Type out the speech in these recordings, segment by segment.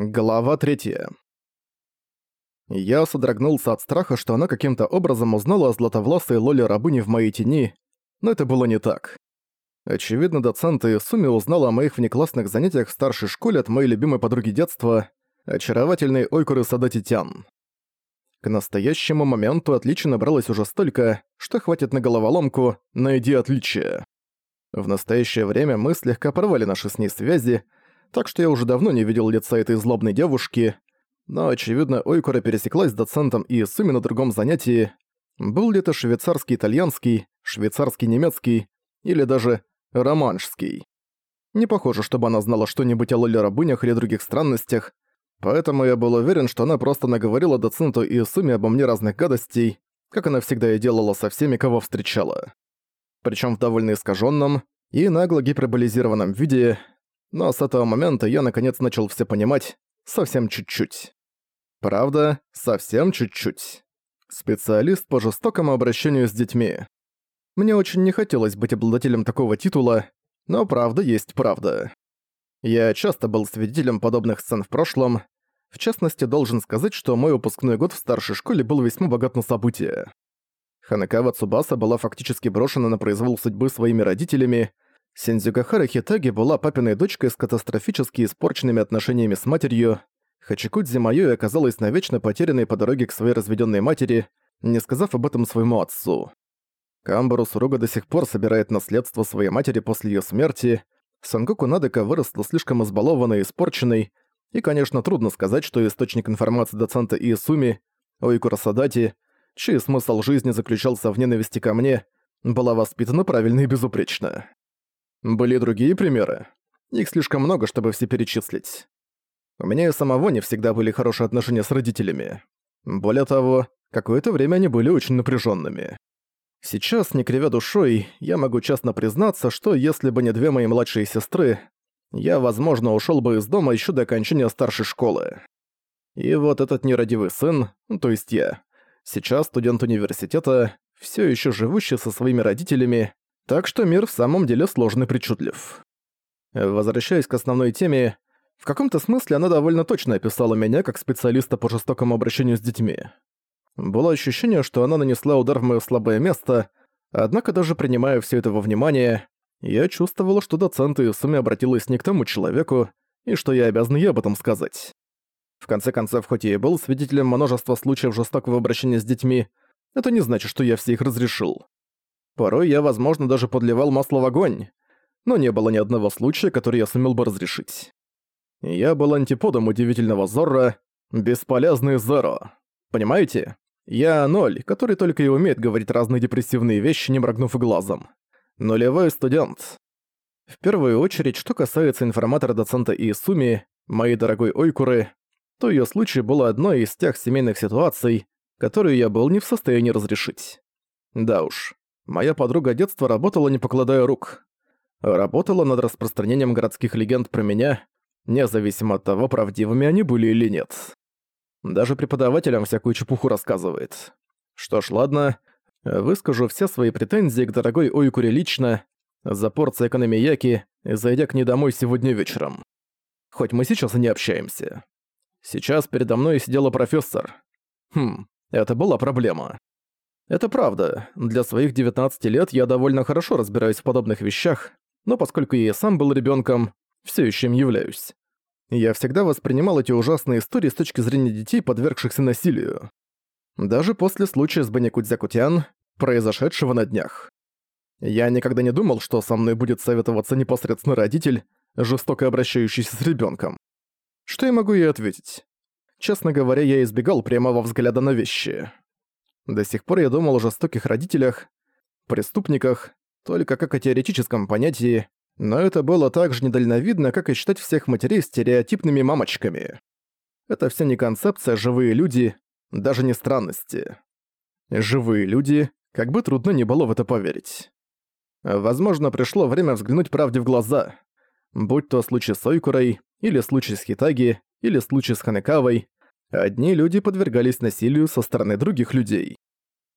Глава третья. Я содрогнулся от страха, что она каким-то образом узнала о златовласой Лоле рабыне в моей тени, но это было не так. Очевидно, доцент Суми узнала о моих внеклассных занятиях в старшей школе от моей любимой подруги детства, очаровательной Ойкуры Садати Тян. К настоящему моменту отличий набралось уже столько, что хватит на головоломку «найди отличие». В настоящее время мы слегка порвали наши с ней связи, так что я уже давно не видел лица этой злобной девушки, но, очевидно, Ойкура пересеклась с доцентом и Суми на другом занятии. Был ли это швейцарский-итальянский, швейцарский-немецкий или даже романшский. Не похоже, чтобы она знала что-нибудь о Лоле-рабынях или других странностях, поэтому я был уверен, что она просто наговорила доценту и Суми обо мне разных гадостей, как она всегда и делала со всеми, кого встречала. Причем в довольно искаженном и нагло гиперболизированном виде, но с этого момента я наконец начал все понимать, совсем чуть-чуть. Правда, совсем чуть-чуть. Специалист по жестокому обращению с детьми. Мне очень не хотелось быть обладателем такого титула, но правда есть правда. Я часто был свидетелем подобных сцен в прошлом. В частности, должен сказать, что мой выпускной год в старшей школе был весьма богат на события. Ханекава Цубаса была фактически брошена на произвол судьбы своими родителями, Синдзюгахара Хитаги была папиной дочкой с катастрофически испорченными отношениями с матерью. Хачикудзи Майой оказалась навечно потерянной по дороге к своей разведенной матери, не сказав об этом своему отцу. Камбару Суруга до сих пор собирает наследство своей матери после ее смерти. Сангоку Надека выросла слишком избалованной и испорченной, и, конечно, трудно сказать, что источник информации доцента Иесуми, Ойкура Садати, чей смысл жизни заключался в ненависти ко мне, была воспитана правильно и безупречно. Были другие примеры. Их слишком много, чтобы все перечислить. У меня и самого не всегда были хорошие отношения с родителями. Более того, какое-то время они были очень напряженными. Сейчас, не кривя душой, я могу честно признаться, что если бы не две мои младшие сестры, я, возможно, ушел бы из дома еще до окончания старшей школы. И вот этот нерадивый сын, то есть я, сейчас студент университета, все еще живущий со своими родителями, так что мир в самом деле сложный и причудлив. Возвращаясь к основной теме, в каком-то смысле она довольно точно описала меня как специалиста по жестокому обращению с детьми. Было ощущение, что она нанесла удар в моё слабое место, однако даже принимая всё это во внимание, я чувствовала, что доцент Исуми обратилась не к тому человеку, и что я обязан ей об этом сказать. В конце концов, хоть я и был свидетелем множества случаев жестокого обращения с детьми, это не значит, что я все их разрешил. Порой я, возможно, даже подливал масло в огонь, но не было ни одного случая, который я сумел бы разрешить. Я был антиподом удивительного Зорро, бесполезный Зоро. Понимаете? Я ноль, который только и умеет говорить разные депрессивные вещи, не моргнув глазом. Нулевой студент. В первую очередь, что касается информатора доцента Иисуми, моей дорогой Ойкуры, то ее случай был одной из тех семейных ситуаций, которую я был не в состоянии разрешить. Да уж, Моя подруга детства работала не покладая рук. Работала над распространением городских легенд про меня, независимо от того, правдивыми они были или нет. Даже преподавателям всякую чепуху рассказывает. Что ж, ладно, выскажу все свои претензии к дорогой Ойкуре лично, за порцией экономияки, зайдя к ней домой сегодня вечером. Хоть мы сейчас и не общаемся. Сейчас передо мной сидела профессор. Хм, это была проблема. Это правда. Для своих 19 лет я довольно хорошо разбираюсь в подобных вещах, но поскольку я и сам был ребенком, все еще им являюсь. Я всегда воспринимал эти ужасные истории с точки зрения детей, подвергшихся насилию. Даже после случая с Баникудзякутян, произошедшего на днях. Я никогда не думал, что со мной будет советоваться непосредственно родитель, жестоко обращающийся с ребенком. Что я могу ей ответить? Честно говоря, я избегал прямого взгляда на вещи. До сих пор я думал о жестоких родителях, преступниках, только как о теоретическом понятии, но это было так же недальновидно, как и считать всех матерей стереотипными мамочками. Это все не концепция «живые люди», даже не странности. Живые люди, как бы трудно не было в это поверить. Возможно, пришло время взглянуть правде в глаза. Будь то случай с Ойкурой, или случай с Хитаги, или случай с Ханекавой, Одни люди подвергались насилию со стороны других людей.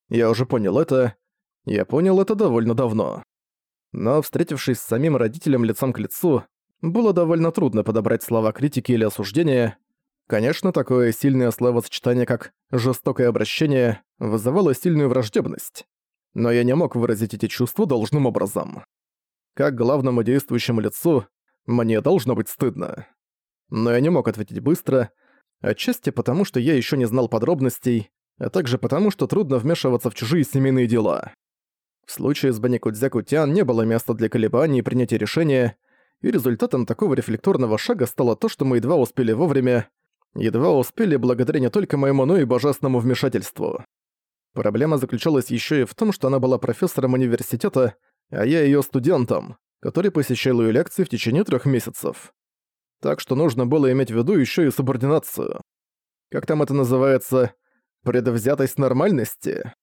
Я уже понял это. Я понял это довольно давно. Но, встретившись с самим родителем лицом к лицу, было довольно трудно подобрать слова критики или осуждения, Конечно, такое сильное словосочетание, как «жестокое обращение», вызывало сильную враждебность. Но я не мог выразить эти чувства должным образом. Как главному действующему лицу, мне должно быть стыдно. Но я не мог ответить быстро, отчасти потому, что я еще не знал подробностей, а также потому, что трудно вмешиваться в чужие семейные дела. В случае с Баникудзяку-тян не было места для колебаний и принятия решения, и результатом такого рефлекторного шага стало то, что мы едва успели вовремя, едва успели благодаря не только моему, но и божественному вмешательству. Проблема заключалась еще и в том, что она была профессором университета, а я ее студентом, который посещал ее лекции в течение трех месяцев. Так что нужно было иметь в виду еще и субординацию. Как там это называется? Предвзятость нормальности?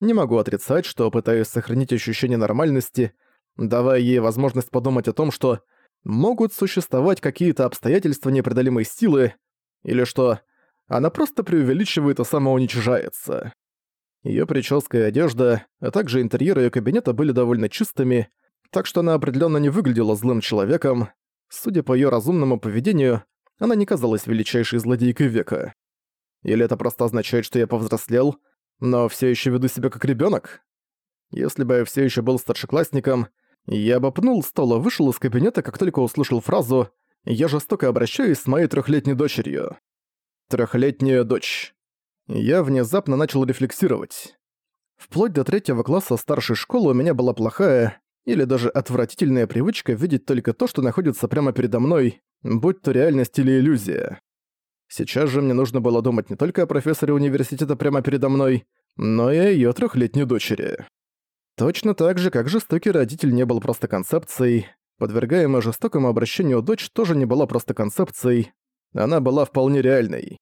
Не могу отрицать, что пытаюсь сохранить ощущение нормальности, давая ей возможность подумать о том, что могут существовать какие-то обстоятельства непреодолимой силы, или что она просто преувеличивает и самоуничижается. Её прическа и одежда, а также интерьер её кабинета были довольно чистыми, так что она определённо не выглядела злым человеком. Судя по её разумному поведению, она не казалась величайшей злодейкой века. Или это просто означает, что я повзрослел, но всё ещё веду себя как ребёнок? Если бы я всё ещё был старшеклассником, я бы пнул стол и вышел из кабинета, как только услышал фразу «Я жестоко обращаюсь с моей трёхлетней дочерью». Трёхлетняя дочь я внезапно начал рефлексировать. Вплоть до третьего класса старшей школы у меня была плохая или даже отвратительная привычка видеть только то, что находится прямо передо мной, будь то реальность или иллюзия. Сейчас же мне нужно было думать не только о профессоре университета прямо передо мной, но и о её трёхлетней дочери. Точно так же, как жестокий родитель не был просто концепцией, подвергаемая жестокому обращению дочь тоже не была просто концепцией, она была вполне реальной.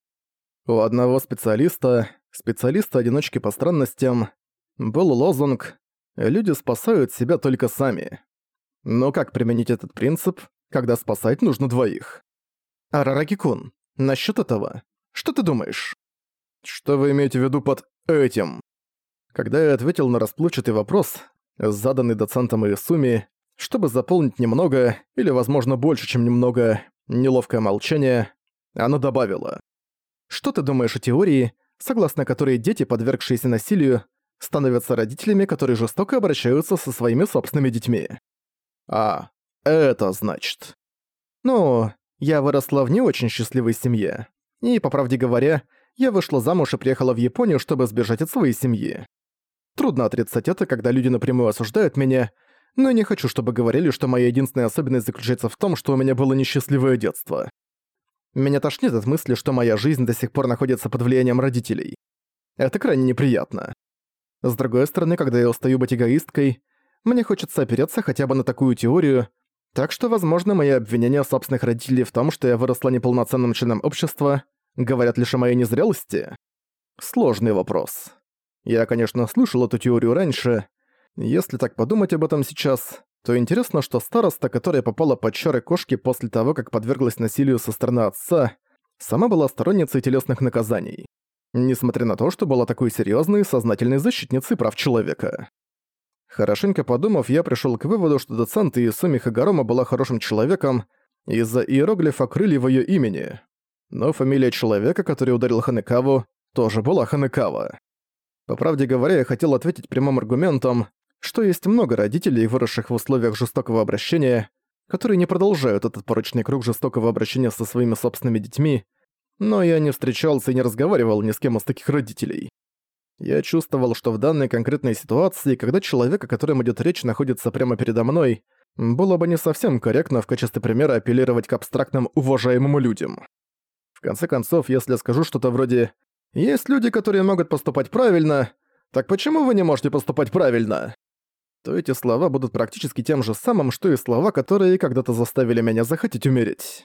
У одного специалиста, специалиста-одиночки по странностям, был лозунг «Люди спасают себя только сами». Но как применить этот принцип, когда спасать нужно двоих? Арараки-кун, насчёт этого, что ты думаешь? Что вы имеете в виду под «этим»? Когда я ответил на расплывчатый вопрос, заданный доцентом Иесуми, чтобы заполнить немного, или, возможно, больше, чем немного, неловкое молчание, она добавила. Что ты думаешь о теории, согласно которой дети, подвергшиеся насилию, становятся родителями, которые жестоко обращаются со своими собственными детьми? А, это значит. Ну, я выросла в не очень счастливой семье. И, по правде говоря, я вышла замуж и приехала в Японию, чтобы сбежать от своей семьи. Трудно отрицать это, когда люди напрямую осуждают меня, но я не хочу, чтобы говорили, что моя единственная особенность заключается в том, что у меня было несчастливое детство. Меня тошнит от мысли, что моя жизнь до сих пор находится под влиянием родителей. Это крайне неприятно. С другой стороны, когда я устаю быть эгоисткой, мне хочется опереться хотя бы на такую теорию, так что, возможно, мои обвинения собственных родителей в том, что я выросла неполноценным членом общества, говорят лишь о моей незрелости? Сложный вопрос. Я, конечно, слышал эту теорию раньше. Если так подумать об этом сейчас, то интересно, что староста, которая попала под чары кошки после того, как подверглась насилию со стороны отца, сама была сторонницей телесных наказаний. Несмотря на то, что была такой серьезной, сознательной защитницей прав человека. Хорошенько подумав, я пришел к выводу, что доцент Иесуми Хагарома была хорошим человеком из-за иероглифа крылья в ее имени. Но фамилия человека, который ударил Ханекаву, тоже была Ханекава. По правде говоря, я хотел ответить прямым аргументом, что есть много родителей, выросших в условиях жестокого обращения, которые не продолжают этот порочный круг жестокого обращения со своими собственными детьми, но я не встречался и не разговаривал ни с кем из таких родителей. Я чувствовал, что в данной конкретной ситуации, когда человек, о котором идет речь, находится прямо передо мной, было бы не совсем корректно в качестве примера апеллировать к абстрактным уважаемым людям. В конце концов, если я скажу что-то вроде «Есть люди, которые могут поступать правильно», так почему вы не можете поступать правильно? то эти слова будут практически тем же самым, что и слова, которые когда-то заставили меня захотеть умереть.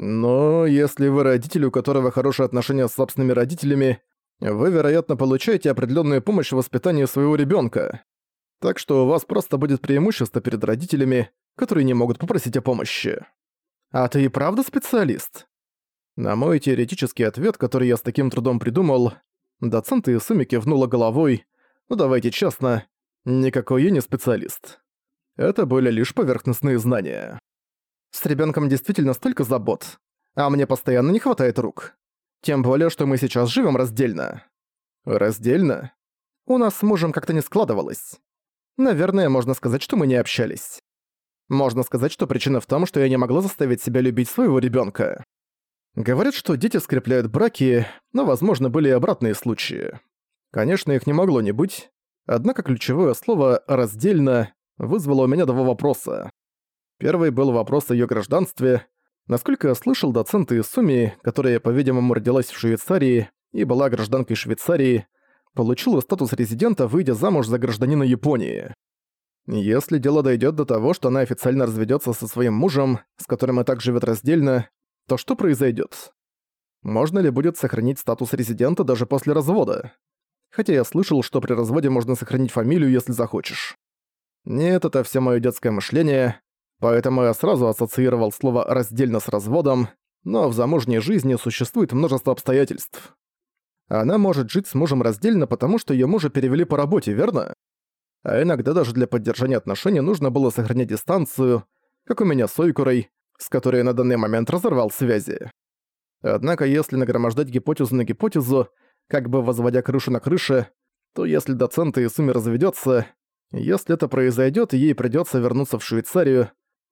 Но если вы родитель, у которого хорошие отношения с собственными родителями, вы, вероятно, получаете определенную помощь в воспитании своего ребенка. Так что у вас просто будет преимущество перед родителями, которые не могут попросить о помощи. А ты и правда специалист? На мой теоретический ответ, который я с таким трудом придумал, доцент Исуми кивнула головой, ну давайте честно, Никакой я не специалист. Это были лишь поверхностные знания. С ребенком действительно столько забот. А мне постоянно не хватает рук. Тем более, что мы сейчас живем раздельно. Раздельно? У нас с мужем как-то не складывалось. Наверное, можно сказать, что мы не общались. Можно сказать, что причина в том, что я не могла заставить себя любить своего ребенка. Говорят, что дети скрепляют браки, но, возможно, были и обратные случаи. Конечно, их не могло не быть, однако ключевое слово «раздельно» вызвало у меня два вопроса. Первый был вопрос о её гражданстве. Насколько я слышал, доцент Исуми, которая, по-видимому, родилась в Швейцарии и была гражданкой Швейцарии, получила статус резидента, выйдя замуж за гражданина Японии. Если дело дойдет до того, что она официально разведется со своим мужем, с которым и так живет раздельно, то что произойдет? Можно ли будет сохранить статус резидента даже после развода? Хотя я слышал, что при разводе можно сохранить фамилию, если захочешь. Нет, это все мое детское мышление, поэтому я сразу ассоциировал слово «раздельно» с разводом, но в замужней жизни существует множество обстоятельств. Она может жить с мужем раздельно, потому что ее мужа перевели по работе, верно? А иногда даже для поддержания отношений нужно было сохранять дистанцию, как у меня с Ойкурой, с которой я на данный момент разорвал связи. Однако если нагромождать гипотезу на гипотезу, как бы возводя крышу на крыше, то если доцент Исуми разведется, если это произойдет, ей придется вернуться в Швейцарию,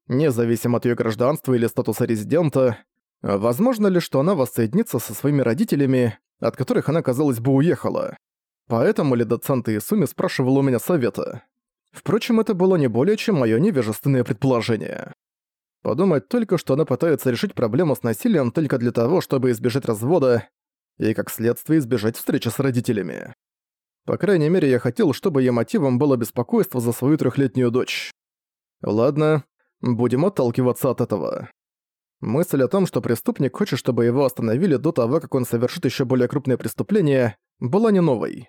независимо от ее гражданства или статуса резидента, возможно ли, что она воссоединится со своими родителями, от которых она, казалось бы, уехала. Поэтому ли доцент Исуми спрашивал у меня совета. Впрочем, это было не более чем мое невежественное предположение. Подумать только, что она пытается решить проблему с насилием только для того, чтобы избежать развода и, как следствие, избежать встречи с родителями. По крайней мере, я хотел, чтобы ее мотивом было беспокойство за свою трехлетнюю дочь. Ладно, будем отталкиваться от этого. Мысль о том, что преступник хочет, чтобы его остановили до того, как он совершит еще более крупное преступление, была не новой.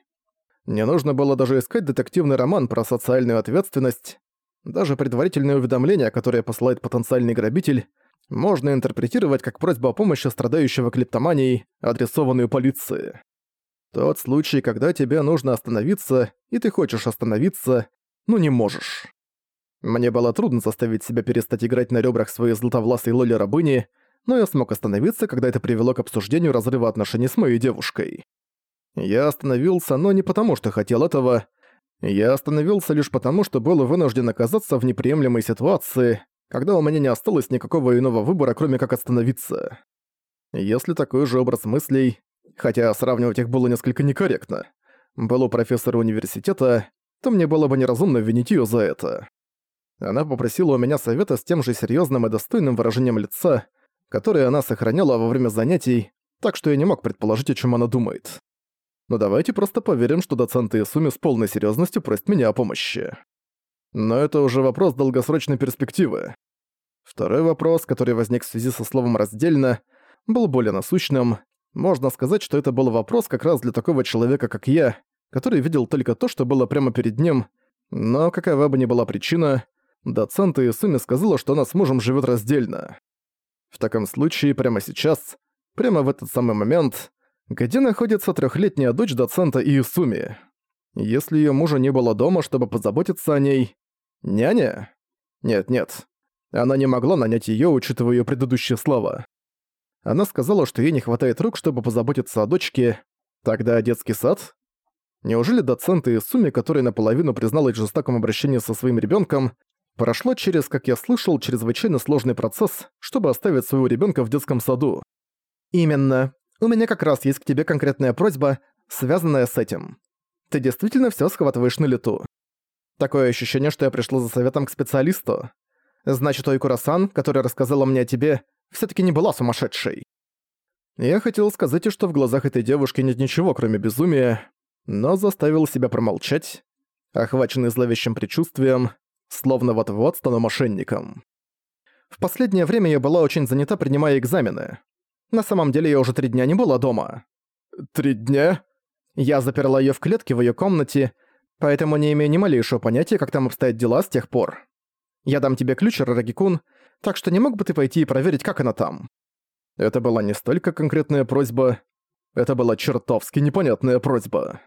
Не нужно было даже искать детективный роман про социальную ответственность. Даже предварительное уведомление, которое посылает потенциальный грабитель, можно интерпретировать как просьбу о помощи страдающего клептоманией, адресованную полиции. Тот случай, когда тебе нужно остановиться, и ты хочешь остановиться, но не можешь. Мне было трудно заставить себя перестать играть на ребрах своей златовласой Лоли-рабыни, но я смог остановиться, когда это привело к обсуждению разрыва отношений с моей девушкой. Я остановился, но не потому, что хотел этого. Я остановился лишь потому, что был вынужден оказаться в неприемлемой ситуации, когда у меня не осталось никакого иного выбора, кроме как остановиться. Если такой же образ мыслей, хотя сравнивать их было несколько некорректно, был у профессора университета, то мне было бы неразумно винить её за это. Она попросила у меня совета с тем же серьезным и достойным выражением лица, которое она сохраняла во время занятий, так что я не мог предположить, о чем она думает. Но давайте просто поверим, что доцент Исуми с полной серьезностью просит меня о помощи. Но это уже вопрос долгосрочной перспективы. Второй вопрос, который возник в связи со словом «раздельно», был более насущным. Можно сказать, что это был вопрос как раз для такого человека, как я, который видел только то, что было прямо перед ним, но какова бы ни была причина, доцент Исуми сказала, что она с мужем живет раздельно. В таком случае, прямо сейчас, прямо в этот самый момент, где находится трехлетняя дочь доцента Иисуми? Если ее мужа не было дома, чтобы позаботиться о ней... Няня? Нет-нет. Она не могла нанять ее, учитывая ее предыдущие слова. Она сказала, что ей не хватает рук, чтобы позаботиться о дочке. Тогда детский сад? Неужели доцент Иисуми, который наполовину признал их жестоком обращении со своим ребенком, прошло через, как я слышал, чрезвычайно сложный процесс, чтобы оставить своего ребенка в детском саду. Именно. У меня как раз есть к тебе конкретная просьба, связанная с этим. Ты действительно все схватываешь на лету. Такое ощущение, что я пришла за советом к специалисту. Значит, Ойкура-сан, которая рассказала мне о тебе, все таки не была сумасшедшей. Я хотел сказать, что в глазах этой девушки нет ничего, кроме безумия, но заставил себя промолчать, охваченный зловещим предчувствием, словно вот-вот стану мошенником. В последнее время я была очень занята, принимая экзамены. На самом деле я уже три дня не была дома. Три дня? Я заперла её в клетке в её комнате, поэтому не имею ни малейшего понятия, как там обстоят дела с тех пор. Я дам тебе ключ, Рарагикун, так что не мог бы ты пойти и проверить, как она там?» Это была не столько конкретная просьба, это была чертовски непонятная просьба.